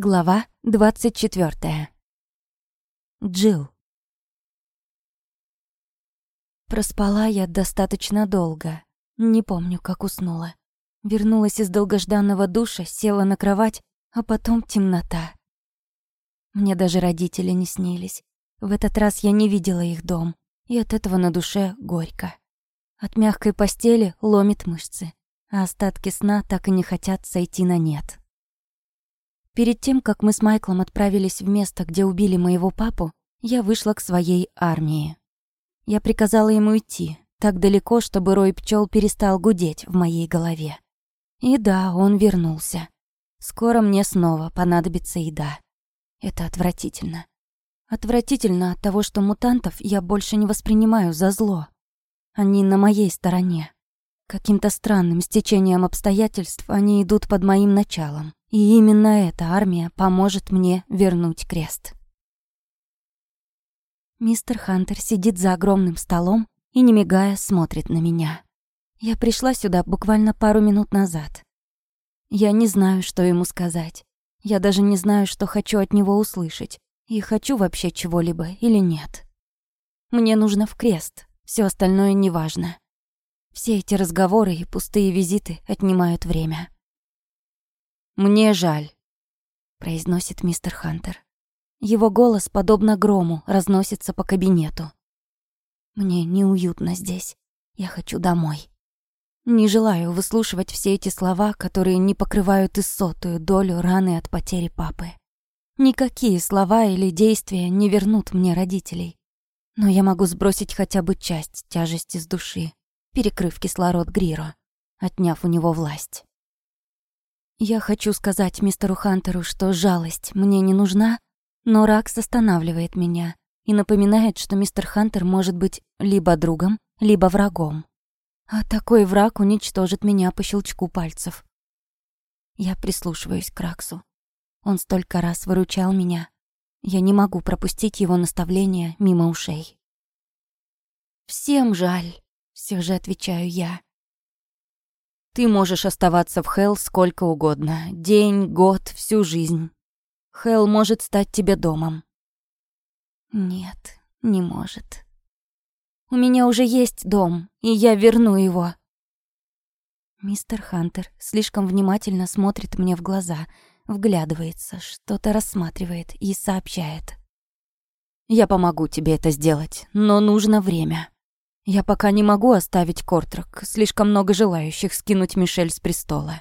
Глава 24. Джил. Проспала я достаточно долго. Не помню, как уснула. Вернулась из долгожданного душа, села на кровать, а потом темнота. Мне даже родители не снились. В этот раз я не видела их дом, и от этого на душе горько. От мягкой постели ломит мышцы, а остатки сна так и не хотят сойти на нет. Перед тем, как мы с Майклом отправились в место, где убили моего папу, я вышла к своей армии. Я приказала ему идти, так далеко, чтобы рой пчел перестал гудеть в моей голове. И да, он вернулся. Скоро мне снова понадобится еда. Это отвратительно. Отвратительно от того, что мутантов я больше не воспринимаю за зло. Они на моей стороне. Каким-то странным стечением обстоятельств они идут под моим началом. И именно эта армия поможет мне вернуть крест. Мистер Хантер сидит за огромным столом и, не мигая, смотрит на меня. Я пришла сюда буквально пару минут назад. Я не знаю, что ему сказать. Я даже не знаю, что хочу от него услышать. И хочу вообще чего-либо или нет. Мне нужно в крест, все остальное неважно. Все эти разговоры и пустые визиты отнимают время. «Мне жаль», — произносит мистер Хантер. Его голос, подобно грому, разносится по кабинету. Мне неуютно здесь. Я хочу домой. Не желаю выслушивать все эти слова, которые не покрывают и сотую долю раны от потери папы. Никакие слова или действия не вернут мне родителей. Но я могу сбросить хотя бы часть тяжести с души, перекрыв кислород Гриро, отняв у него власть. Я хочу сказать мистеру Хантеру, что жалость мне не нужна, но Ракс останавливает меня и напоминает, что мистер Хантер может быть либо другом, либо врагом. А такой враг уничтожит меня по щелчку пальцев. Я прислушиваюсь к Раксу. Он столько раз выручал меня. Я не могу пропустить его наставления мимо ушей. «Всем жаль», — все же отвечаю я. Ты можешь оставаться в Хелл сколько угодно. День, год, всю жизнь. Хелл может стать тебе домом. Нет, не может. У меня уже есть дом, и я верну его. Мистер Хантер слишком внимательно смотрит мне в глаза, вглядывается, что-то рассматривает и сообщает. «Я помогу тебе это сделать, но нужно время». Я пока не могу оставить Кортрак, слишком много желающих скинуть Мишель с престола.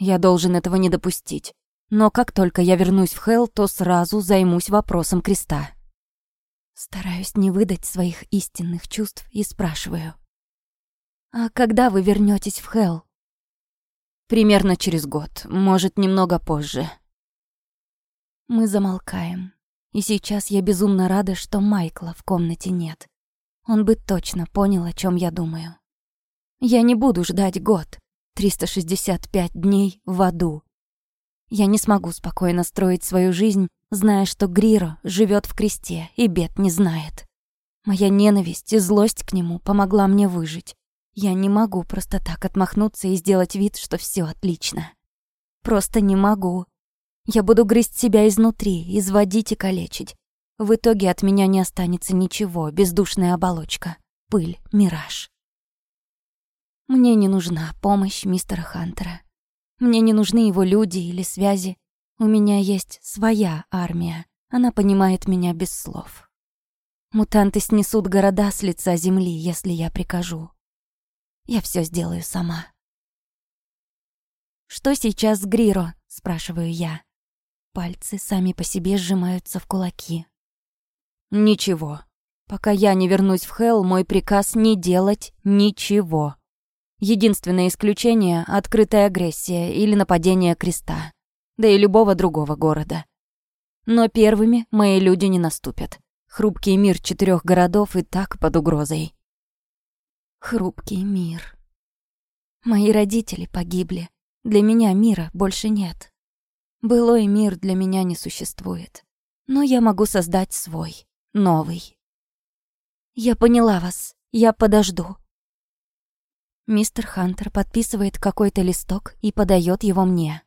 Я должен этого не допустить. Но как только я вернусь в Хелл, то сразу займусь вопросом креста. Стараюсь не выдать своих истинных чувств и спрашиваю. «А когда вы вернётесь в Хелл?» «Примерно через год, может, немного позже». Мы замолкаем. И сейчас я безумно рада, что Майкла в комнате нет он бы точно понял, о чем я думаю. Я не буду ждать год, 365 дней в аду. Я не смогу спокойно строить свою жизнь, зная, что Гриро живет в кресте и бед не знает. Моя ненависть и злость к нему помогла мне выжить. Я не могу просто так отмахнуться и сделать вид, что все отлично. Просто не могу. Я буду грызть себя изнутри, изводить и калечить, в итоге от меня не останется ничего, бездушная оболочка, пыль, мираж. Мне не нужна помощь мистера Хантера. Мне не нужны его люди или связи. У меня есть своя армия. Она понимает меня без слов. Мутанты снесут города с лица земли, если я прикажу. Я все сделаю сама. «Что сейчас с Гриро?» — спрашиваю я. Пальцы сами по себе сжимаются в кулаки. Ничего. Пока я не вернусь в Хелл, мой приказ не делать ничего. Единственное исключение — открытая агрессия или нападение креста. Да и любого другого города. Но первыми мои люди не наступят. Хрупкий мир четырех городов и так под угрозой. Хрупкий мир. Мои родители погибли. Для меня мира больше нет. Былой мир для меня не существует. Но я могу создать свой новый. «Я поняла вас. Я подожду». Мистер Хантер подписывает какой-то листок и подает его мне.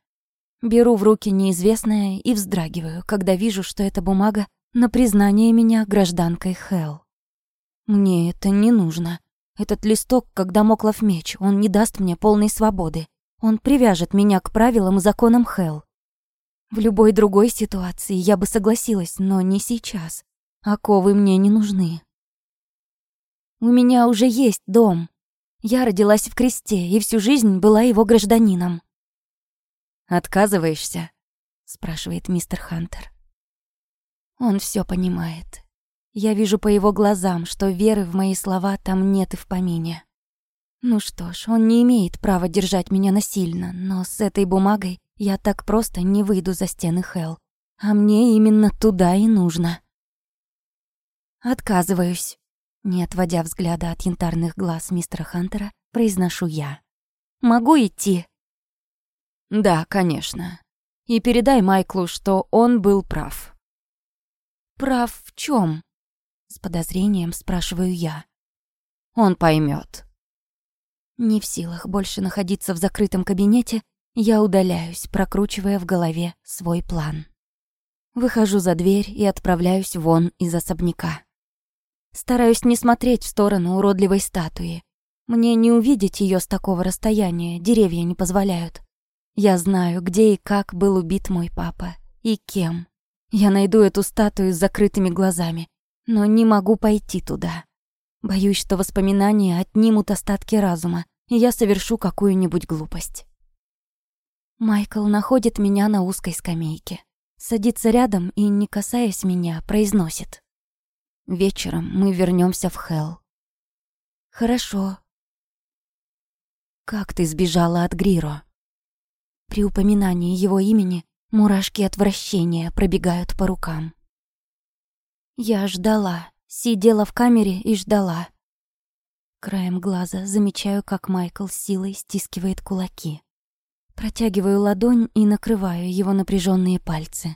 Беру в руки неизвестное и вздрагиваю, когда вижу, что это бумага на признание меня гражданкой Хелл. Мне это не нужно. Этот листок, как домоклов меч, он не даст мне полной свободы. Он привяжет меня к правилам и законам Хелл. В любой другой ситуации я бы согласилась, но не сейчас. Оковы мне не нужны. У меня уже есть дом. Я родилась в кресте и всю жизнь была его гражданином. «Отказываешься?» — спрашивает мистер Хантер. Он все понимает. Я вижу по его глазам, что веры в мои слова там нет и в помине. Ну что ж, он не имеет права держать меня насильно, но с этой бумагой я так просто не выйду за стены Хелл. А мне именно туда и нужно. Отказываюсь. Не отводя взгляда от янтарных глаз мистера Хантера, произношу я. «Могу идти?» «Да, конечно. И передай Майклу, что он был прав». «Прав в чем? С подозрением спрашиваю я. «Он поймет. Не в силах больше находиться в закрытом кабинете, я удаляюсь, прокручивая в голове свой план. Выхожу за дверь и отправляюсь вон из особняка. Стараюсь не смотреть в сторону уродливой статуи. Мне не увидеть ее с такого расстояния, деревья не позволяют. Я знаю, где и как был убит мой папа, и кем. Я найду эту статую с закрытыми глазами, но не могу пойти туда. Боюсь, что воспоминания отнимут остатки разума, и я совершу какую-нибудь глупость. Майкл находит меня на узкой скамейке. Садится рядом и, не касаясь меня, произносит. Вечером мы вернемся в Хелл. Хорошо. Как ты сбежала от Гриро? При упоминании его имени мурашки отвращения пробегают по рукам. Я ждала, сидела в камере и ждала. Краем глаза замечаю, как Майкл силой стискивает кулаки. Протягиваю ладонь и накрываю его напряженные пальцы.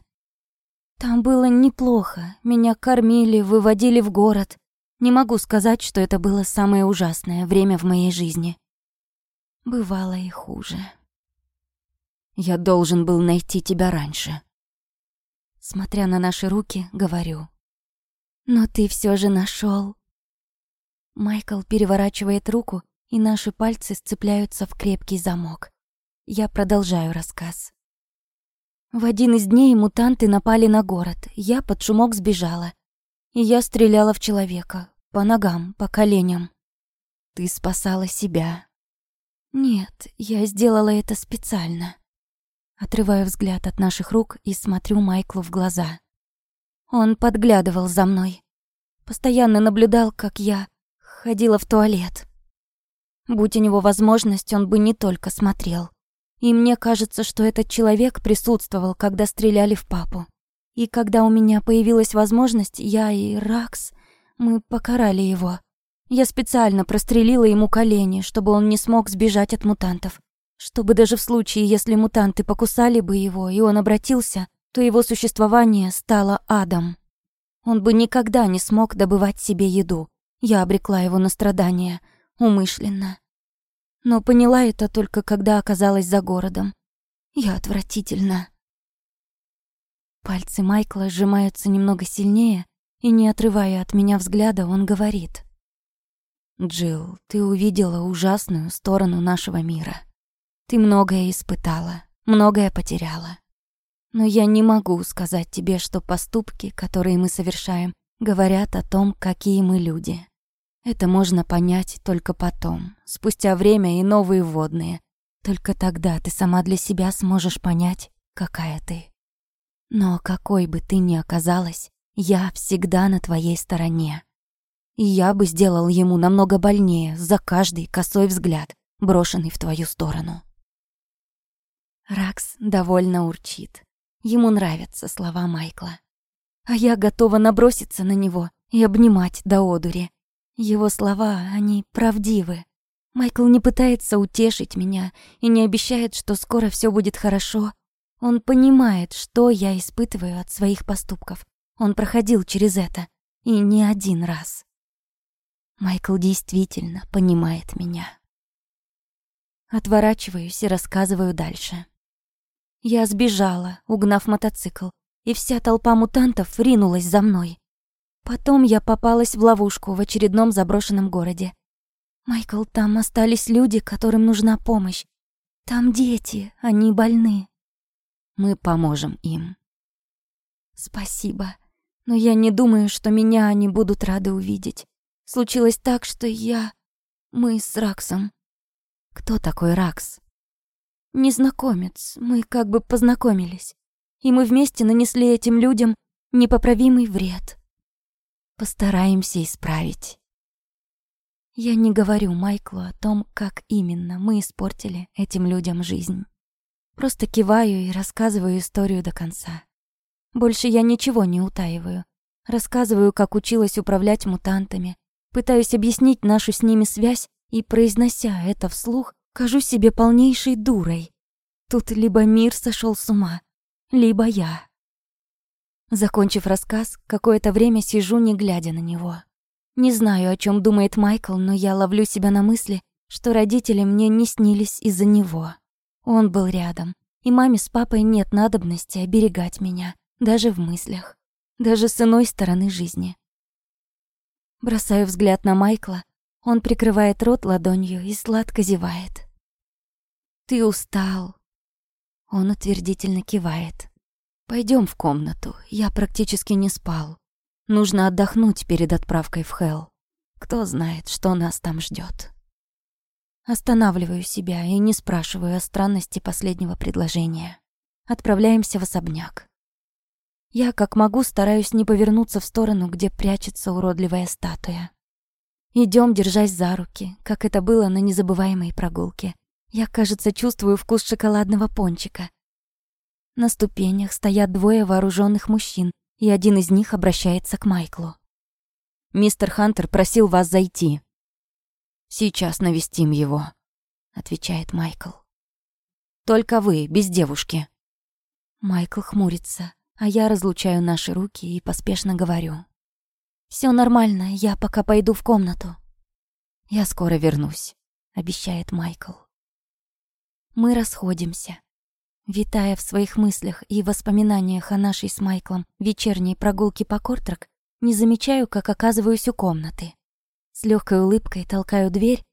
Там было неплохо. Меня кормили, выводили в город. Не могу сказать, что это было самое ужасное время в моей жизни. Бывало и хуже. Я должен был найти тебя раньше. Смотря на наши руки, говорю. Но ты все же нашел. Майкл переворачивает руку, и наши пальцы сцепляются в крепкий замок. Я продолжаю рассказ. В один из дней мутанты напали на город. Я под шумок сбежала. И я стреляла в человека. По ногам, по коленям. Ты спасала себя. Нет, я сделала это специально. Отрываю взгляд от наших рук и смотрю Майклу в глаза. Он подглядывал за мной. Постоянно наблюдал, как я ходила в туалет. Будь у него возможность, он бы не только смотрел. И мне кажется, что этот человек присутствовал, когда стреляли в папу. И когда у меня появилась возможность, я и Ракс, мы покарали его. Я специально прострелила ему колени, чтобы он не смог сбежать от мутантов. Чтобы даже в случае, если мутанты покусали бы его, и он обратился, то его существование стало адом. Он бы никогда не смог добывать себе еду. Я обрекла его на страдания. Умышленно но поняла это только когда оказалась за городом. Я отвратительно. Пальцы Майкла сжимаются немного сильнее, и, не отрывая от меня взгляда, он говорит. «Джилл, ты увидела ужасную сторону нашего мира. Ты многое испытала, многое потеряла. Но я не могу сказать тебе, что поступки, которые мы совершаем, говорят о том, какие мы люди. Это можно понять только потом, спустя время и новые водные. Только тогда ты сама для себя сможешь понять, какая ты. Но какой бы ты ни оказалась, я всегда на твоей стороне. И я бы сделал ему намного больнее за каждый косой взгляд, брошенный в твою сторону. Ракс довольно урчит. Ему нравятся слова Майкла. А я готова наброситься на него и обнимать до одури, его слова, они правдивы. Майкл не пытается утешить меня и не обещает, что скоро все будет хорошо. Он понимает, что я испытываю от своих поступков. Он проходил через это. И не один раз. Майкл действительно понимает меня. Отворачиваюсь и рассказываю дальше. Я сбежала, угнав мотоцикл, и вся толпа мутантов ринулась за мной. Потом я попалась в ловушку в очередном заброшенном городе. Майкл, там остались люди, которым нужна помощь. Там дети, они больны. Мы поможем им. Спасибо. Но я не думаю, что меня они будут рады увидеть. Случилось так, что я... Мы с Раксом. Кто такой Ракс? Незнакомец. Мы как бы познакомились. И мы вместе нанесли этим людям непоправимый вред. Постараемся исправить. Я не говорю Майклу о том, как именно мы испортили этим людям жизнь. Просто киваю и рассказываю историю до конца. Больше я ничего не утаиваю. Рассказываю, как училась управлять мутантами, пытаюсь объяснить нашу с ними связь и, произнося это вслух, кажусь себе полнейшей дурой. Тут либо мир сошел с ума, либо я. Закончив рассказ, какое-то время сижу, не глядя на него. Не знаю, о чем думает Майкл, но я ловлю себя на мысли, что родители мне не снились из-за него. Он был рядом, и маме с папой нет надобности оберегать меня даже в мыслях, даже с иной стороны жизни. Бросаю взгляд на Майкла, он прикрывает рот ладонью и сладко зевает. «Ты устал». Он утвердительно кивает. Пойдем в комнату, я практически не спал. Нужно отдохнуть перед отправкой в Хелл. Кто знает, что нас там ждет. Останавливаю себя и не спрашиваю о странности последнего предложения. Отправляемся в особняк. Я, как могу, стараюсь не повернуться в сторону, где прячется уродливая статуя. Идем, держась за руки, как это было на незабываемой прогулке. Я, кажется, чувствую вкус шоколадного пончика. На ступенях стоят двое вооруженных мужчин, и один из них обращается к Майклу. «Мистер Хантер просил вас зайти». «Сейчас навестим его», — отвечает Майкл. «Только вы, без девушки». Майкл хмурится а я разлучаю наши руки и поспешно говорю. Все нормально, я пока пойду в комнату». «Я скоро вернусь», — обещает Майкл. Мы расходимся. Витая в своих мыслях и воспоминаниях о нашей с Майклом вечерней прогулке по Кортрак, не замечаю, как оказываюсь у комнаты. С легкой улыбкой толкаю дверь,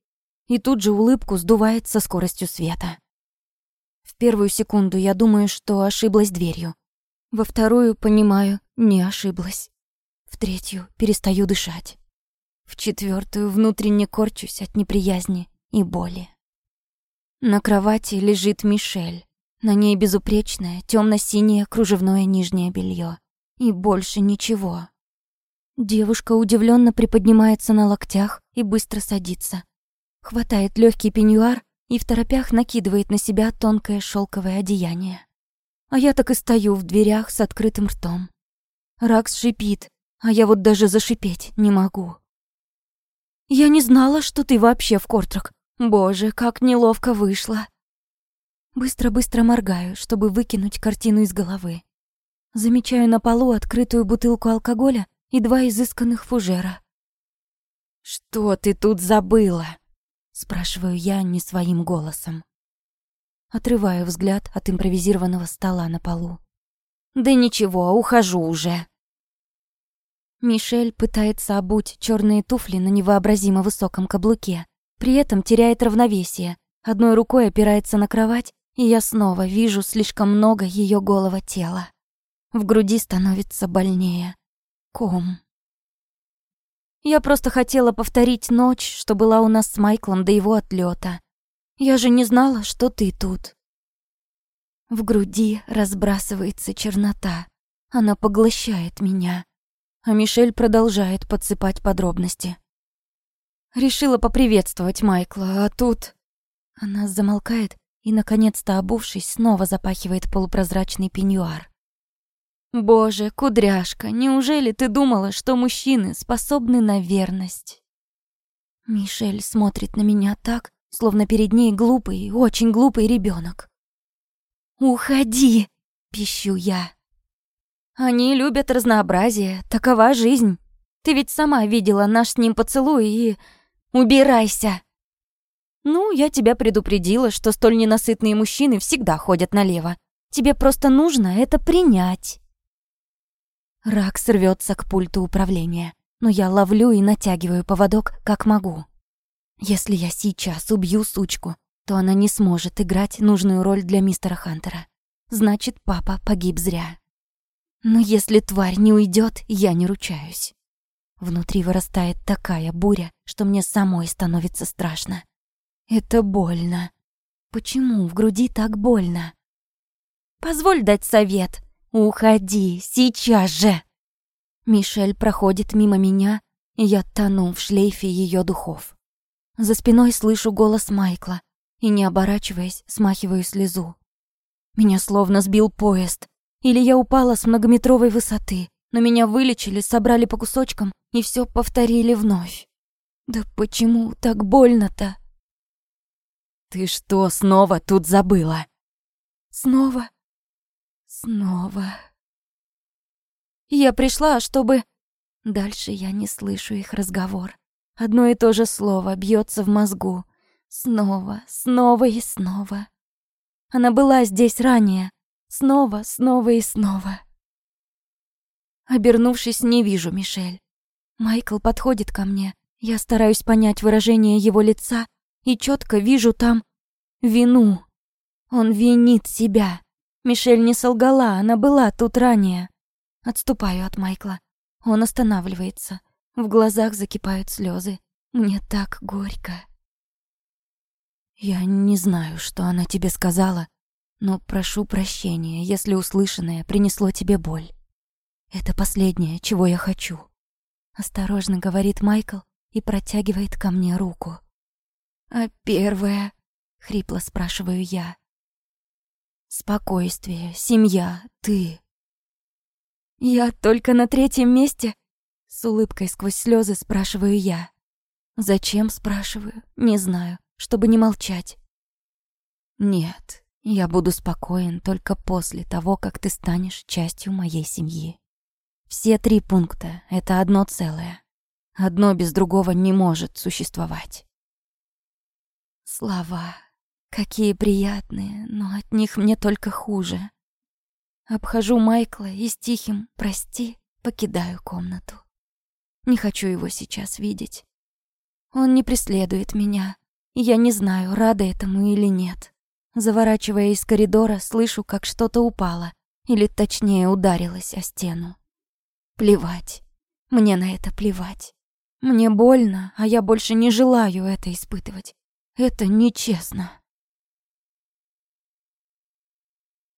и тут же улыбку сдувает со скоростью света. В первую секунду я думаю, что ошиблась дверью. Во вторую, понимаю, не ошиблась. В третью перестаю дышать. В четвертую внутренне корчусь от неприязни и боли. На кровати лежит Мишель. На ней безупречное темно синее кружевное нижнее белье И больше ничего. Девушка удивленно приподнимается на локтях и быстро садится. Хватает легкий пеньюар и в торопях накидывает на себя тонкое шелковое одеяние. А я так и стою в дверях с открытым ртом. Ракс шипит, а я вот даже зашипеть не могу. Я не знала, что ты вообще в Кортрак. Боже, как неловко вышло. Быстро-быстро моргаю, чтобы выкинуть картину из головы. Замечаю на полу открытую бутылку алкоголя и два изысканных фужера. «Что ты тут забыла?» — спрашиваю я не своим голосом. Отрываю взгляд от импровизированного стола на полу. «Да ничего, ухожу уже». Мишель пытается обуть черные туфли на невообразимо высоком каблуке, при этом теряет равновесие, одной рукой опирается на кровать, и я снова вижу слишком много ее голого тела. В груди становится больнее. Ком. Я просто хотела повторить ночь, что была у нас с Майклом до его отлета. Я же не знала, что ты тут. В груди разбрасывается чернота. Она поглощает меня. А Мишель продолжает подсыпать подробности. Решила поприветствовать Майкла, а тут... Она замолкает и, наконец-то обувшись, снова запахивает полупрозрачный пеньюар. «Боже, кудряшка, неужели ты думала, что мужчины способны на верность?» Мишель смотрит на меня так, словно перед ней глупый, очень глупый ребенок. «Уходи!» — пищу я. «Они любят разнообразие, такова жизнь. Ты ведь сама видела наш с ним поцелуй и... Убирайся!» «Ну, я тебя предупредила, что столь ненасытные мужчины всегда ходят налево. Тебе просто нужно это принять. Ракс рвется к пульту управления, но я ловлю и натягиваю поводок, как могу. Если я сейчас убью сучку, то она не сможет играть нужную роль для мистера Хантера. Значит, папа погиб зря. Но если тварь не уйдет, я не ручаюсь. Внутри вырастает такая буря, что мне самой становится страшно. Это больно. Почему в груди так больно? Позволь дать совет. Уходи, сейчас же. Мишель проходит мимо меня, и я тону в шлейфе ее духов. За спиной слышу голос Майкла и, не оборачиваясь, смахиваю слезу. Меня словно сбил поезд. Или я упала с многометровой высоты, но меня вылечили, собрали по кусочкам и все повторили вновь. Да почему так больно-то? Ты что, снова тут забыла? Снова? Снова. Я пришла, чтобы... Дальше я не слышу их разговор. Одно и то же слово бьется в мозгу. Снова, снова и снова. Она была здесь ранее. Снова, снова и снова. Обернувшись, не вижу Мишель. Майкл подходит ко мне. Я стараюсь понять выражение его лица и четко вижу там вину. Он винит себя. Мишель не солгала, она была тут ранее. Отступаю от Майкла. Он останавливается. В глазах закипают слезы. Мне так горько. Я не знаю, что она тебе сказала, но прошу прощения, если услышанное принесло тебе боль. Это последнее, чего я хочу. Осторожно говорит Майкл и протягивает ко мне руку. А первое, хрипло спрашиваю я. Спокойствие, семья, ты. Я только на третьем месте? С улыбкой сквозь слезы спрашиваю я. Зачем, спрашиваю, не знаю, чтобы не молчать. Нет, я буду спокоен только после того, как ты станешь частью моей семьи. Все три пункта — это одно целое. Одно без другого не может существовать. Слова. Какие приятные, но от них мне только хуже. Обхожу Майкла и с тихим «прости» покидаю комнату. Не хочу его сейчас видеть. Он не преследует меня, и я не знаю, рада этому или нет. Заворачивая из коридора, слышу, как что-то упало, или точнее ударилось о стену. Плевать. Мне на это плевать. Мне больно, а я больше не желаю это испытывать. Это нечестно.